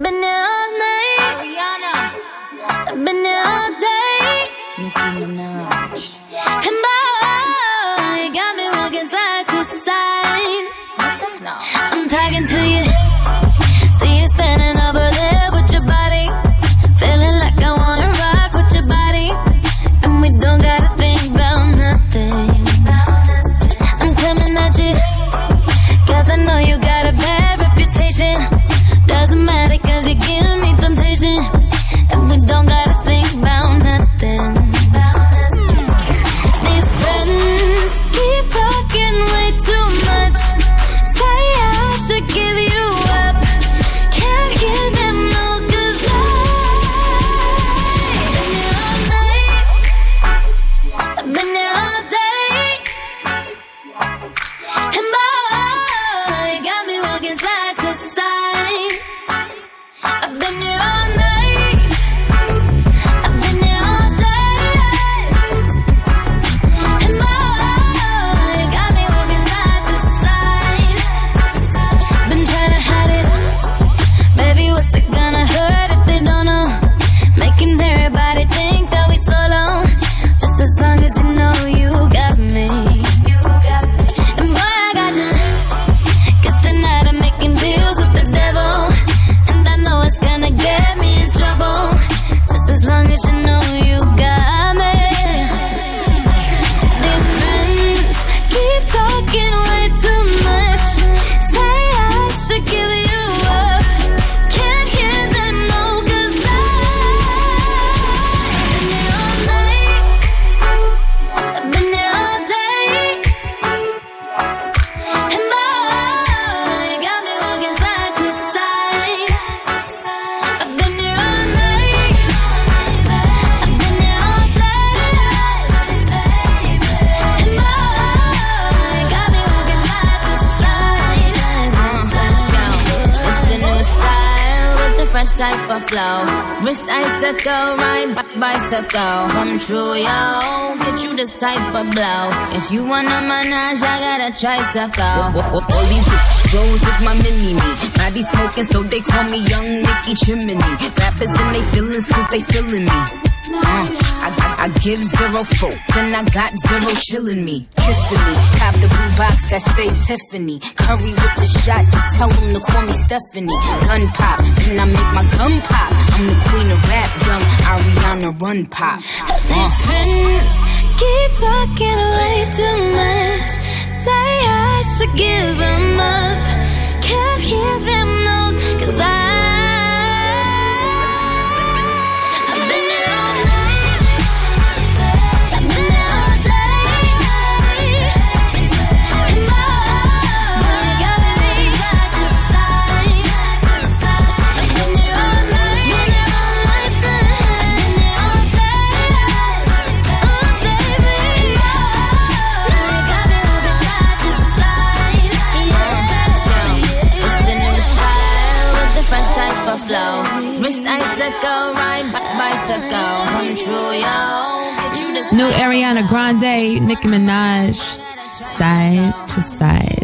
Been here all night. I've been here all day. Nicki Minaj. And boy, you got me walking side to side. I'm talking to you. Type of flow. Wrist icicle, ride b- bicycle. Come true, yo. Get you this type of blow. If you wanna manage, I got a tricycle. All these bitch bros is my mini me. Body smoking, so they call me Young Nicky Chimney. Rappers and they feelings, cause they feeling me. Uh, I, give zero then I got zero chillin' me. Kissing me, cop the blue box that say Tiffany. Curry with the shot, just tell them to call me Stephanie. Gun pop, then I make my gun pop. I'm the queen of rap, young Ariana Run Pop. These uh. friends keep talking way too much. Say I should give them up. Can't hear them New Ariana Grande, Nicki Minaj, side to side.